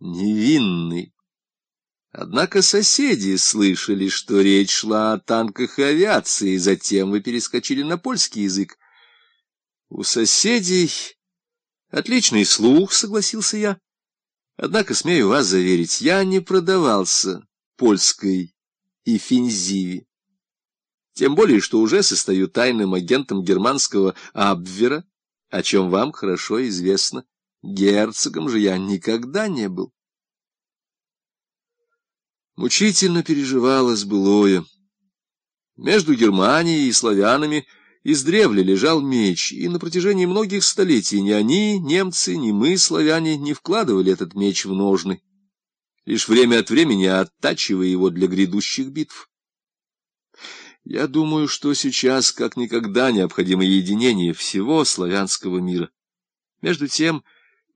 невинный. Однако соседи слышали, что речь шла о танках и авиации, затем вы перескочили на польский язык. У соседей отличный слух, согласился я. Однако, смею вас заверить, я не продавался польской и финзиве. Тем более, что уже состою тайным агентом германского Абвера, о чем вам хорошо известно. Герцогом же я никогда не был. Мучительно переживалось былое. Между Германией и славянами издревле лежал меч, и на протяжении многих столетий ни они, немцы, ни мы, славяне, не вкладывали этот меч в ножны, лишь время от времени оттачивая его для грядущих битв. Я думаю, что сейчас как никогда необходимо единение всего славянского мира. Между тем,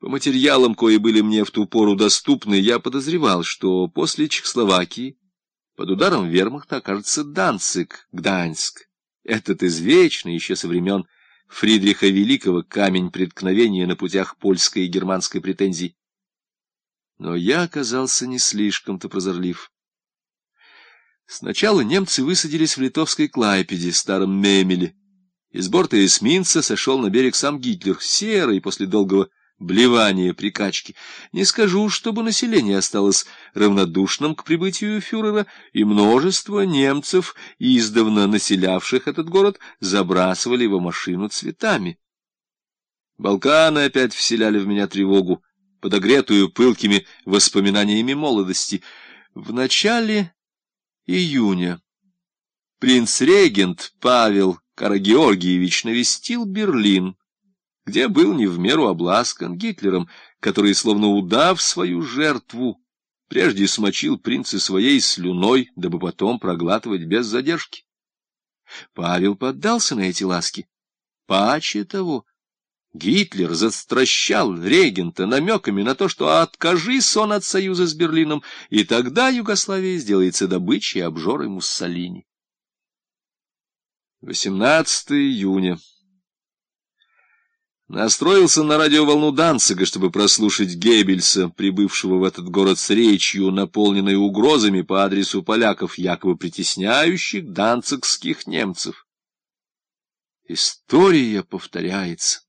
по материалам, кои были мне в ту пору доступны, я подозревал, что после Чехословакии под ударом вермахта окажется Данцик, Гданьск. Этот извечный еще со времен Фридриха Великого камень преткновения на путях польской и германской претензий. Но я оказался не слишком-то прозорлив. Сначала немцы высадились в литовской Клайпеде, старом Мемеле. Из борта эсминца сошел на берег сам Гитлер, серый после долгого блевания при качке. Не скажу, чтобы население осталось равнодушным к прибытию фюрера, и множество немцев, издавна населявших этот город, забрасывали его машину цветами. Балканы опять вселяли в меня тревогу, подогретую пылкими воспоминаниями молодости. В начале июня принц-регент Павел Карагеоргиевич навестил Берлин, где был не в меру обласкан Гитлером, который, словно удав свою жертву, прежде смочил принца своей слюной, дабы потом проглатывать без задержки. Павел поддался на эти ласки. Паче того, Гитлер застращал регента намеками на то, что откажись он от союза с Берлином, и тогда Югославия сделается добычей обжоры Муссолини. 18 июня. Настроился на радиоволну Данцига, чтобы прослушать Геббельса, прибывшего в этот город с речью, наполненной угрозами по адресу поляков, якобы притесняющих данцигских немцев. История повторяется.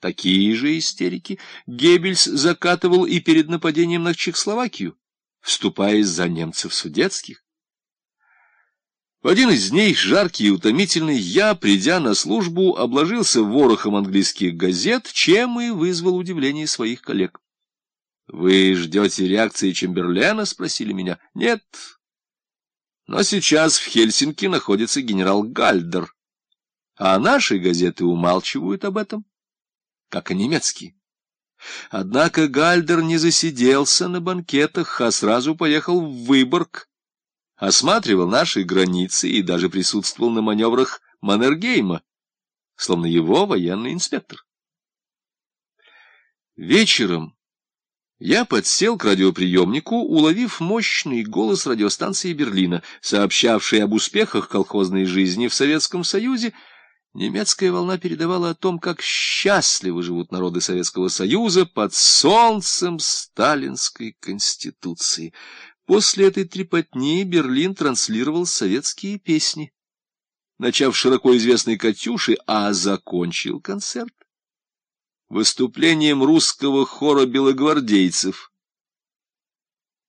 Такие же истерики Геббельс закатывал и перед нападением на Чехословакию, вступаясь за немцев судетских. В один из дней, жаркий и утомительный, я, придя на службу, обложился ворохом английских газет, чем и вызвал удивление своих коллег. «Вы ждете реакции Чемберлена?» — спросили меня. «Нет». Но сейчас в Хельсинки находится генерал Гальдер, а наши газеты умалчивают об этом как и немецкий. Однако Гальдер не засиделся на банкетах, а сразу поехал в Выборг, осматривал наши границы и даже присутствовал на маневрах Маннергейма, словно его военный инспектор. Вечером я подсел к радиоприемнику, уловив мощный голос радиостанции Берлина, сообщавший об успехах колхозной жизни в Советском Союзе, Немецкая волна передавала о том, как счастливо живут народы Советского Союза под солнцем сталинской конституции. После этой трепотни Берлин транслировал советские песни, начав широко известной «Катюши», а закончил концерт выступлением русского хора белогвардейцев